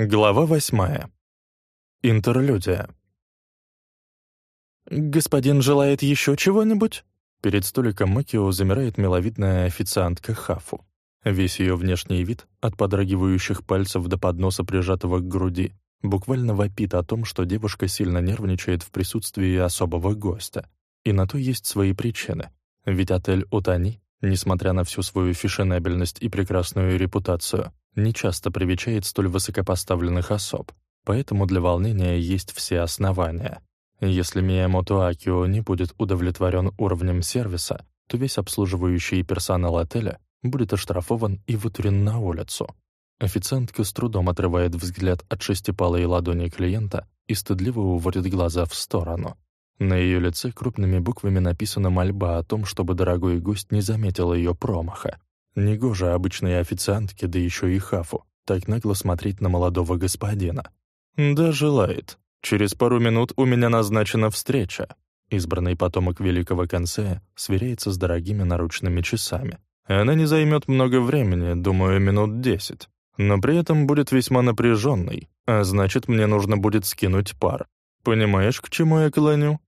Глава восьмая. Интерлюдия. «Господин желает еще чего-нибудь?» Перед столиком Макио замирает миловидная официантка Хафу. Весь ее внешний вид, от подрагивающих пальцев до подноса, прижатого к груди, буквально вопит о том, что девушка сильно нервничает в присутствии особого гостя. И на то есть свои причины. Ведь отель «Утани», несмотря на всю свою фешенебельность и прекрасную репутацию, не часто привечает столь высокопоставленных особ, поэтому для волнения есть все основания. Если Миямото Акио не будет удовлетворен уровнем сервиса, то весь обслуживающий персонал отеля будет оштрафован и вытурен на улицу. Официантка с трудом отрывает взгляд от шестипалой ладони клиента и стыдливо уводит глаза в сторону. На ее лице крупными буквами написана мольба о том, чтобы дорогой гость не заметил ее промаха. Негоже обычной официантке, да еще и хафу, так нагло смотреть на молодого господина. «Да, желает. Через пару минут у меня назначена встреча». Избранный потомок великого консея сверяется с дорогими наручными часами. Она не займет много времени, думаю, минут десять. Но при этом будет весьма напряженной, а значит, мне нужно будет скинуть пар. Понимаешь, к чему я клоню?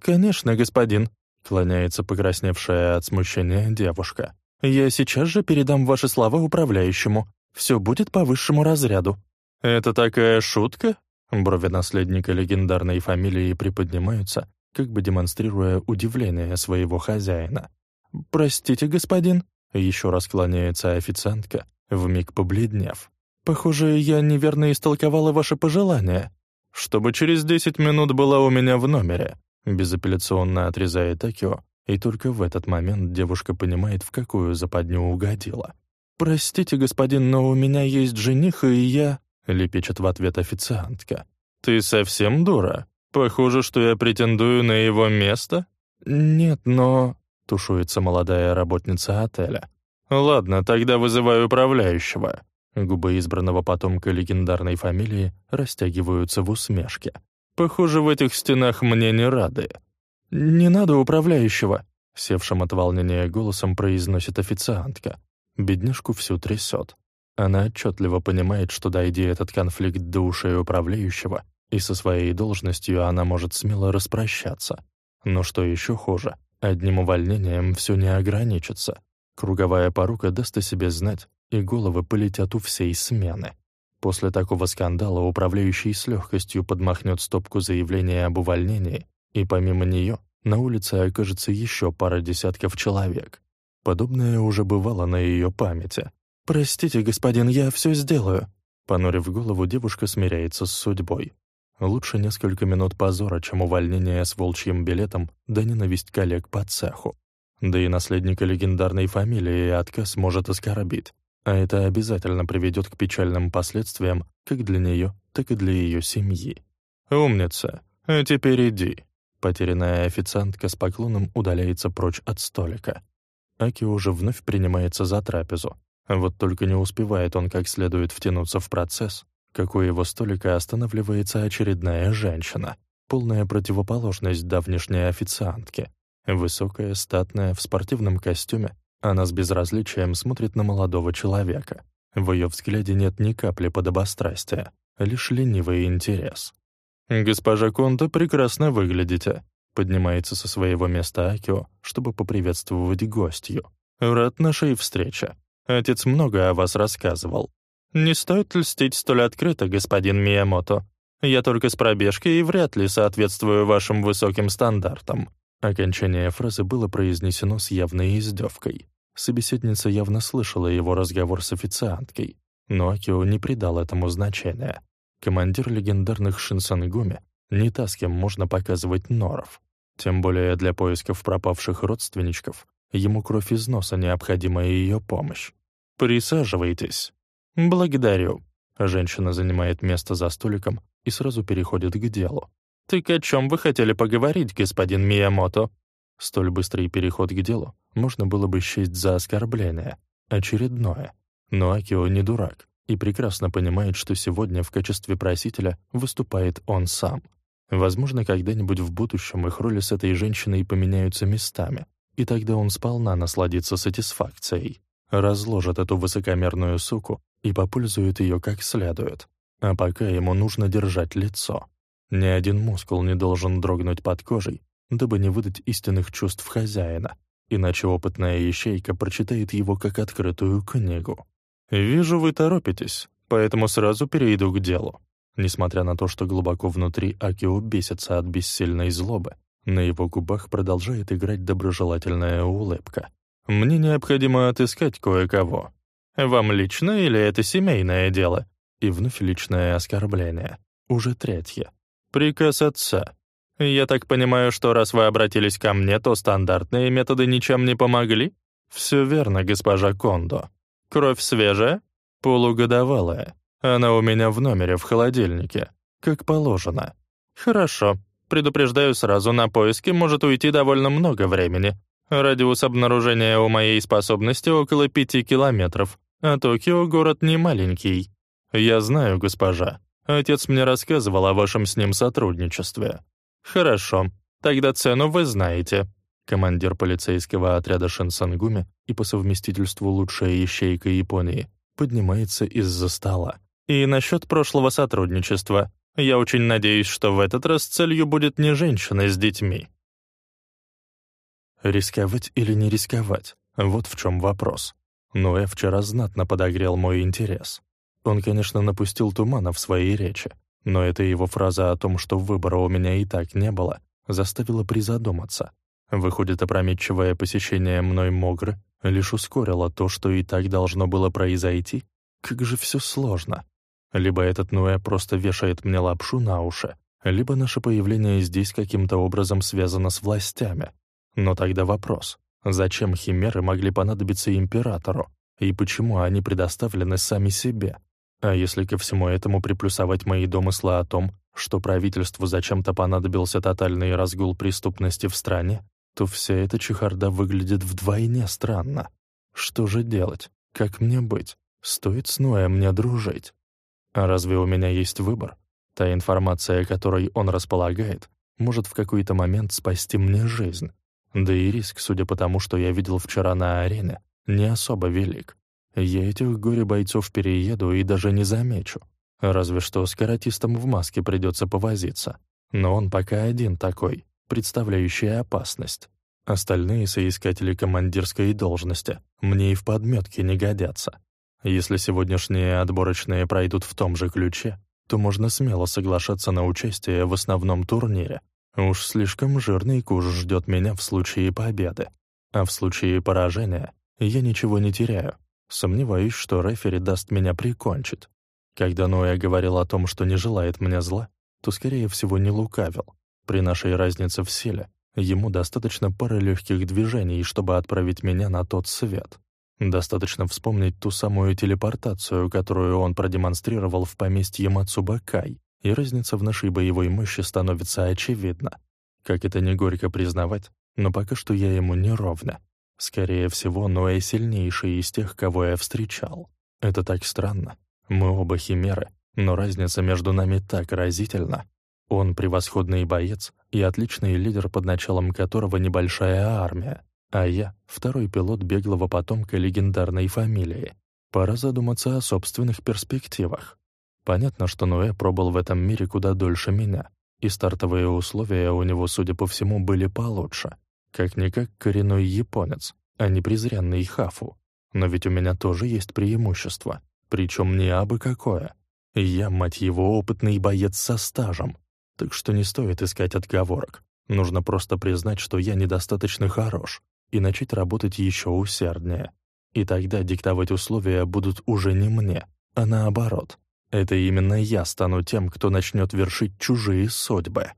«Конечно, господин», — клоняется покрасневшая от смущения девушка. Я сейчас же передам ваши слова управляющему. Все будет по высшему разряду». «Это такая шутка?» Брови наследника легендарной фамилии приподнимаются, как бы демонстрируя удивление своего хозяина. «Простите, господин», — еще раз кланяется официантка, вмиг побледнев. «Похоже, я неверно истолковала ваше пожелание. Чтобы через десять минут была у меня в номере», — безапелляционно отрезает Акио, и только в этот момент девушка понимает, в какую западню угодила. «Простите, господин, но у меня есть жених, и я...» — лепечет в ответ официантка. «Ты совсем дура? Похоже, что я претендую на его место?» «Нет, но...» — тушуется молодая работница отеля. «Ладно, тогда вызываю управляющего». Губы избранного потомка легендарной фамилии растягиваются в усмешке. «Похоже, в этих стенах мне не рады». «Не надо управляющего», — севшим от волнения голосом произносит официантка. Бедняжку всю трясет. Она отчетливо понимает, что дойди этот конфликт до ушей управляющего, и со своей должностью она может смело распрощаться. Но что еще хуже, одним увольнением все не ограничится. Круговая порука даст о себе знать, и головы полетят у всей смены. После такого скандала управляющий с легкостью подмахнет стопку заявления об увольнении и помимо нее на улице окажется еще пара десятков человек. Подобное уже бывало на ее памяти. «Простите, господин, я все сделаю». Понурив голову, девушка смиряется с судьбой. Лучше несколько минут позора, чем увольнение с волчьим билетом да ненависть коллег по цеху. Да и наследника легендарной фамилии отказ может оскорбить. А это обязательно приведет к печальным последствиям как для нее, так и для ее семьи. «Умница. А теперь иди», Потерянная официантка с поклоном удаляется прочь от столика. Аки уже вновь принимается за трапезу. Вот только не успевает он как следует втянуться в процесс, как у его столика останавливается очередная женщина, полная противоположность давнешней официантке. Высокая, статная, в спортивном костюме, она с безразличием смотрит на молодого человека. В ее взгляде нет ни капли подобострастия, лишь ленивый интерес. «Госпожа Конта, прекрасно выглядите», — поднимается со своего места Акио, чтобы поприветствовать гостью. «Рад нашей встрече. Отец много о вас рассказывал. Не стоит льстить столь открыто, господин Миямото. Я только с пробежки и вряд ли соответствую вашим высоким стандартам». Окончание фразы было произнесено с явной издевкой. Собеседница явно слышала его разговор с официанткой, но Акио не придал этому значения. Командир легендарных Шинсангуми не та, с кем можно показывать норов. Тем более для поисков пропавших родственничков ему кровь из носа необходима ее помощь. «Присаживайтесь». «Благодарю». Женщина занимает место за столиком и сразу переходит к делу. «Так о чем вы хотели поговорить, господин Миямото?» Столь быстрый переход к делу можно было бы счесть за оскорбление. Очередное. Но Акио не дурак и прекрасно понимает, что сегодня в качестве просителя выступает он сам. Возможно, когда-нибудь в будущем их роли с этой женщиной поменяются местами, и тогда он сполна насладится сатисфакцией, разложит эту высокомерную суку и попользует ее как следует. А пока ему нужно держать лицо. Ни один мускул не должен дрогнуть под кожей, дабы не выдать истинных чувств хозяина, иначе опытная ищейка прочитает его как открытую книгу. «Вижу, вы торопитесь, поэтому сразу перейду к делу». Несмотря на то, что глубоко внутри Акио бесится от бессильной злобы, на его губах продолжает играть доброжелательная улыбка. «Мне необходимо отыскать кое-кого. Вам лично или это семейное дело?» И вновь личное оскорбление. Уже третье. «Приказ отца. Я так понимаю, что раз вы обратились ко мне, то стандартные методы ничем не помогли?» «Все верно, госпожа Кондо. Кровь свежая? Полугодовалая. Она у меня в номере в холодильнике. Как положено. Хорошо. Предупреждаю сразу, на поиски может уйти довольно много времени. Радиус обнаружения у моей способности около пяти километров, а Токио — город не маленький. Я знаю, госпожа. Отец мне рассказывал о вашем с ним сотрудничестве. Хорошо. Тогда цену вы знаете командир полицейского отряда Шинсангуми и по совместительству лучшая ищейка Японии, поднимается из-за стола. И насчет прошлого сотрудничества. Я очень надеюсь, что в этот раз целью будет не женщина с детьми. Рисковать или не рисковать? Вот в чем вопрос. Но я вчера знатно подогрел мой интерес. Он, конечно, напустил тумана в своей речи, но эта его фраза о том, что выбора у меня и так не было, заставила призадуматься. Выходит, опрометчивое посещение мной Могры лишь ускорило то, что и так должно было произойти? Как же все сложно. Либо этот Нуэ просто вешает мне лапшу на уши, либо наше появление здесь каким-то образом связано с властями. Но тогда вопрос, зачем химеры могли понадобиться императору, и почему они предоставлены сами себе? А если ко всему этому приплюсовать мои домыслы о том, что правительству зачем-то понадобился тотальный разгул преступности в стране, то вся эта чехарда выглядит вдвойне странно. Что же делать? Как мне быть? Стоит с Ноем мне дружить? А разве у меня есть выбор? Та информация, которой он располагает, может в какой-то момент спасти мне жизнь. Да и риск, судя по тому, что я видел вчера на арене, не особо велик. Я этих горе-бойцов перееду и даже не замечу. Разве что с каратистом в маске придется повозиться. Но он пока один такой, представляющие опасность. Остальные соискатели командирской должности мне и в подметке не годятся. Если сегодняшние отборочные пройдут в том же ключе, то можно смело соглашаться на участие в основном турнире. Уж слишком жирный куш ждет меня в случае победы. А в случае поражения я ничего не теряю. Сомневаюсь, что рефери даст меня прикончить. Когда Ноя говорил о том, что не желает мне зла, то, скорее всего, не лукавил. При нашей разнице в силе ему достаточно пары легких движений, чтобы отправить меня на тот свет. Достаточно вспомнить ту самую телепортацию, которую он продемонстрировал в поместье Мацубакай, и разница в нашей боевой мощи становится очевидна. Как это не горько признавать, но пока что я ему не ровня. Скорее всего, Ноэ сильнейший из тех, кого я встречал. Это так странно. Мы оба химеры, но разница между нами так разительна, он превосходный боец и отличный лидер, под началом которого небольшая армия, а я — второй пилот беглого потомка легендарной фамилии. Пора задуматься о собственных перспективах. Понятно, что Ноэ пробыл в этом мире куда дольше меня, и стартовые условия у него, судя по всему, были получше. Как-никак коренной японец, а не презренный хафу. Но ведь у меня тоже есть преимущество, причем не абы какое. Я, мать его, опытный боец со стажем, так что не стоит искать отговорок. Нужно просто признать, что я недостаточно хорош, и начать работать еще усерднее. И тогда диктовать условия будут уже не мне, а наоборот. Это именно я стану тем, кто начнет вершить чужие судьбы.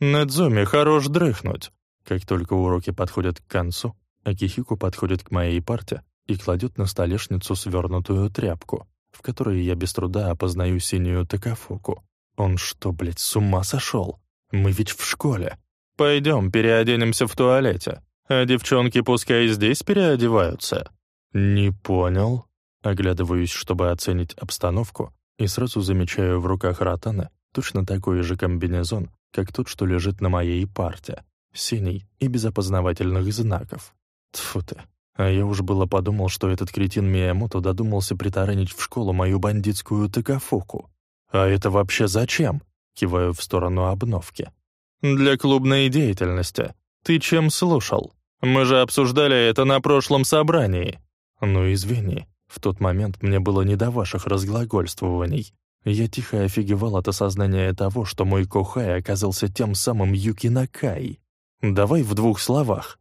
«Надзуми, хорош дрыхнуть!» Как только уроки подходят к концу, Акихику подходит к моей парте и кладет на столешницу свернутую тряпку, в которой я без труда опознаю синюю такафуку. Он что, блядь, с ума сошел? Мы ведь в школе. Пойдем, переоденемся в туалете. А девчонки пускай здесь переодеваются. Не понял. Оглядываюсь, чтобы оценить обстановку, и сразу замечаю в руках Ротана точно такой же комбинезон, как тот, что лежит на моей парте. Синий и без опознавательных знаков. Тьфу ты. А я уж было подумал, что этот кретин Миямото додумался притаранить в школу мою бандитскую такафуку. «А это вообще зачем?» — киваю в сторону обновки. «Для клубной деятельности. Ты чем слушал? Мы же обсуждали это на прошлом собрании». «Ну, извини, в тот момент мне было не до ваших разглагольствований. Я тихо офигевал от осознания того, что мой Кохай оказался тем самым Юки Накай. Давай в двух словах.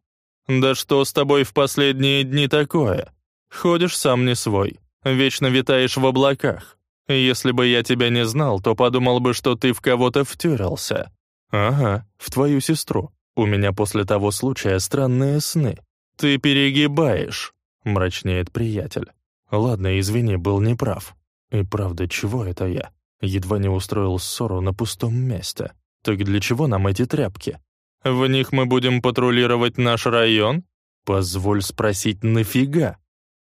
«Да что с тобой в последние дни такое? Ходишь сам не свой, вечно витаешь в облаках. Если бы я тебя не знал, то подумал бы, что ты в кого-то втюрился. Ага, в твою сестру. У меня после того случая странные сны. Ты перегибаешь», — мрачнеет приятель. «Ладно, извини, был неправ. И правда, чего это я? Едва не устроил ссору на пустом месте. Так для чего нам эти тряпки? В них мы будем патрулировать наш район? Позволь спросить, нафига?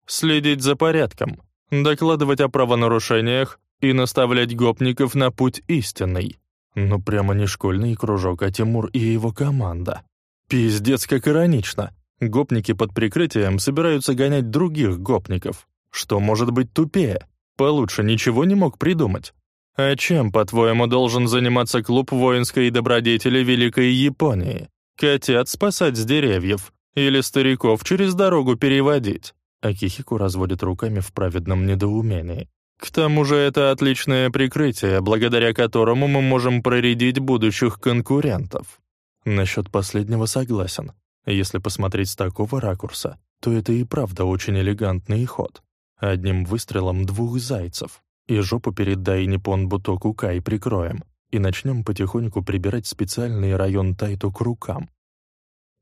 Следить за порядком, докладывать о правонарушениях и наставлять гопников на путь истинный. Ну прямо не школьный кружок, а Тимур и его команда. Пиздец, как иронично. Гопники под прикрытием собираются гонять других гопников. Что может быть тупее? Получше ничего не мог придумать. А чем, по-твоему, должен заниматься клуб воинской добродетели Великой Японии? Котят спасать с деревьев или стариков через дорогу переводить? Акихику разводит руками в праведном недоумении. К тому же это отличное прикрытие, благодаря которому мы можем проредить будущих конкурентов. Насчет последнего согласен. Если посмотреть с такого ракурса, то это и правда очень элегантный ход. Одним выстрелом двух зайцев. И жопу перед Дайнипон Бутоку Кай прикроем. И начнем потихоньку прибирать специальный район Тайту к рукам.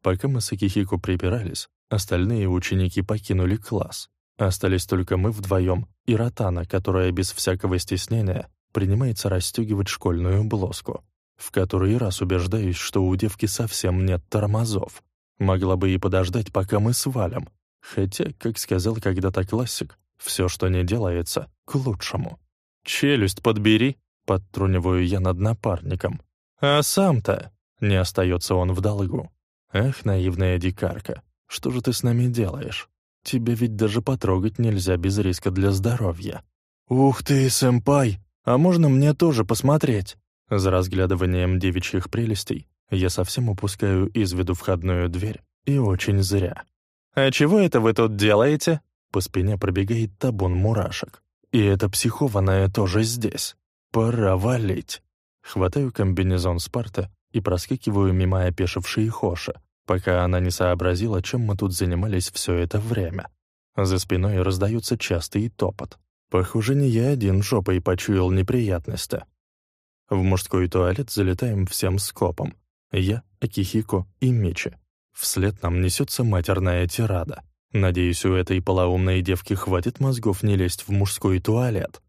Пока мы с Акихико прибирались, остальные ученики покинули класс. Остались только мы вдвоем и Ротана, которая без всякого стеснения принимается расстегивать школьную блоску. В который раз убеждаюсь, что у девки совсем нет тормозов. Могла бы и подождать, пока мы свалим. Хотя, как сказал когда-то классик, все, что не делается, к лучшему. «Челюсть подбери», — подтруниваю я над напарником. «А сам-то?» — не остается он в долгу. «Эх, наивная дикарка, что же ты с нами делаешь? Тебе ведь даже потрогать нельзя без риска для здоровья». «Ух ты, сэмпай! А можно мне тоже посмотреть?» За разглядыванием девичьих прелестей я совсем упускаю из виду входную дверь, и очень зря. «А чего это вы тут делаете?» По спине пробегает табун мурашек. И эта психованная тоже здесь. Пора валить. Хватаю комбинезон Спарта и проскакиваю мимо опешившей Хоши, пока она не сообразила, чем мы тут занимались все это время. За спиной раздается частый топот. Похоже, не я один жопой почуял неприятности. В мужской туалет залетаем всем скопом. Я, Акихико и Мичи. Вслед нам несется матерная тирада. Надеюсь, у этой полоумной девки хватит мозгов не лезть в мужской туалет.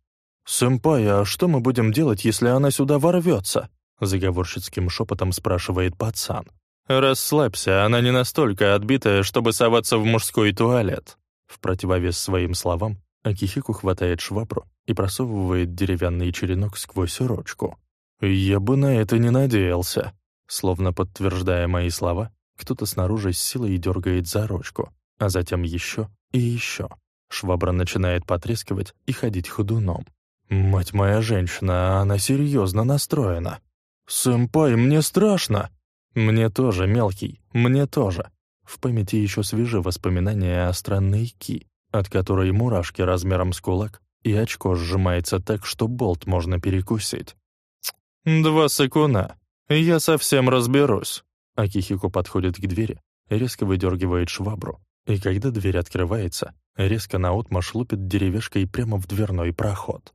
«Сэмпай, а что мы будем делать, если она сюда ворвется?» Заговорщицким шепотом спрашивает пацан. «Расслабься, она не настолько отбитая, чтобы соваться в мужской туалет». В противовес своим словам, Акихику хватает швабру и просовывает деревянный черенок сквозь ручку. «Я бы на это не надеялся». Словно подтверждая мои слова, кто-то снаружи с силой дергает за ручку а затем еще и еще. Швабра начинает потрескивать и ходить ходуном. «Мать моя женщина, она серьезно настроена!» «Сэмпай, мне страшно!» «Мне тоже, мелкий, мне тоже!» В памяти еще свежи воспоминания о странной Ки, от которой мурашки размером с кулак, и очко сжимается так, что болт можно перекусить. «Два секуна. Я совсем разберусь». Акихико подходит к двери, резко выдергивает швабру и когда дверь открывается, резко наотмашь лупит деревяшкой прямо в дверной проход.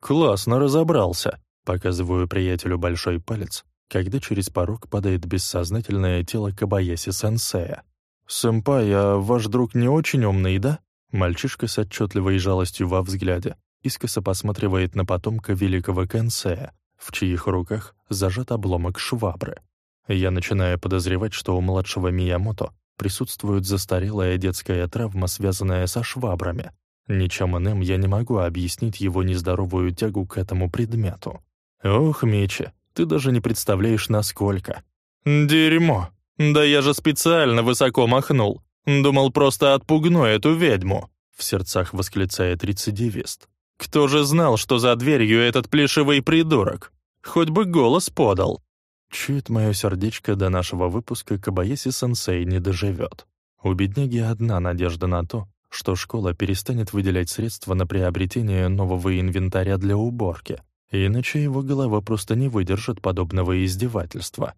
«Классно разобрался», — показываю приятелю большой палец, когда через порог падает бессознательное тело Кабаяси-сенсея. «Сэмпай, а ваш друг не очень умный, да?» Мальчишка с отчетливой жалостью во взгляде искоса посматривает на потомка великого Кэнсея, в чьих руках зажат обломок швабры. Я начинаю подозревать, что у младшего Миямото присутствует застарелая детская травма, связанная со швабрами. Ничем иным я не могу объяснить его нездоровую тягу к этому предмету. Ох, Мичи, ты даже не представляешь, насколько. Дерьмо. Да я же специально высоко махнул. Думал, просто отпугну эту ведьму. В сердцах восклицает рецидивист. Кто же знал, что за дверью этот плешивый придурок? Хоть бы голос подал. Чует мое сердечко до нашего выпуска Кабаеси-сенсей не доживет. У бедняги одна надежда на то, что школа перестанет выделять средства на приобретение нового инвентаря для уборки, иначе его голова просто не выдержит подобного издевательства.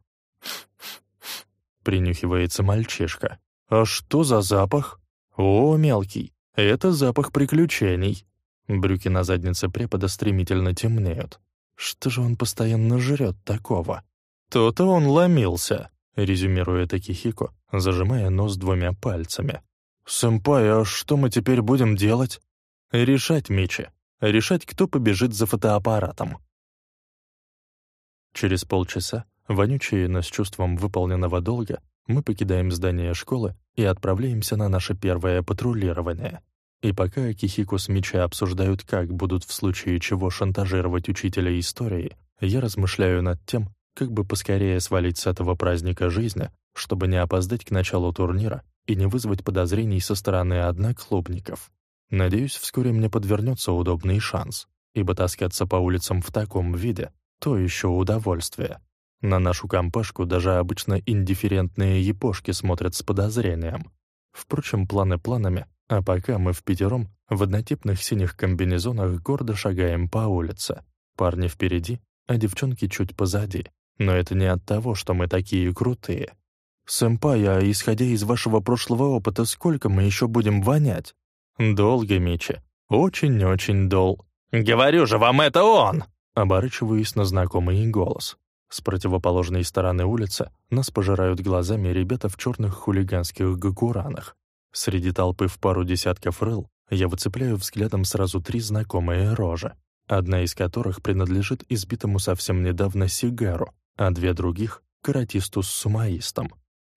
Принюхивается мальчишка. «А что за запах?» «О, мелкий, это запах приключений». Брюки на заднице препода стремительно темнеют. Что же он постоянно жрет такого? То-то он ломился, резюмирует Акихико, зажимая нос двумя пальцами. «Сэмпай, а что мы теперь будем делать?» «Решать, Мичи. Решать, кто побежит за фотоаппаратом». Через полчаса, вонючие, но с чувством выполненного долга, мы покидаем здание школы и отправляемся на наше первое патрулирование. И пока Кихико с Мичи обсуждают, как будут в случае чего шантажировать учителя истории, я размышляю над тем, как бы поскорее свалить с этого праздника жизни, чтобы не опоздать к началу турнира и не вызвать подозрений со стороны одноклубников. Надеюсь, вскоре мне подвернется удобный шанс, ибо таскаться по улицам в таком виде — то еще удовольствие. На нашу компашку даже обычно индифферентные япошки смотрят с подозрением. Впрочем, планы планами, а пока мы в пятером в однотипных синих комбинезонах гордо шагаем по улице. Парни впереди, а девчонки чуть позади. Но это не от того, что мы такие крутые. «Сэмпай, а исходя из вашего прошлого опыта, сколько мы еще будем вонять?» «Долго, Мичи. Очень-очень дол...» «Говорю же, вам это он!» Оборачиваюсь на знакомый голос. С противоположной стороны улицы нас пожирают глазами ребята в черных хулиганских гакуранах. Среди толпы в пару десятков рыл я выцепляю взглядом сразу три знакомые рожи, одна из которых принадлежит избитому совсем недавно Сигару, а две других — каратисту с сумаистом.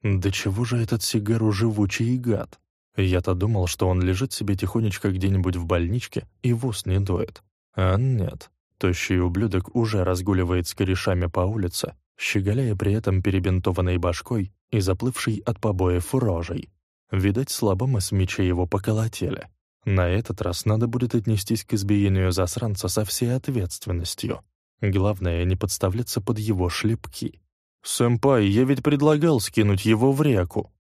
Да чего же этот Сигару живучий гад? Я-то думал, что он лежит себе тихонечко где-нибудь в больничке и в ус не дует. А нет, тощий ублюдок уже разгуливает с корешами по улице, щеголяя при этом перебинтованной башкой и заплывшей от побоев рожей. Видать, слабо мы с меча его поколотили. На этот раз надо будет отнестись к избиению засранца со всей ответственностью. Главное, не подставляться под его шлепки. «Сэмпай, я ведь предлагал скинуть его в реку».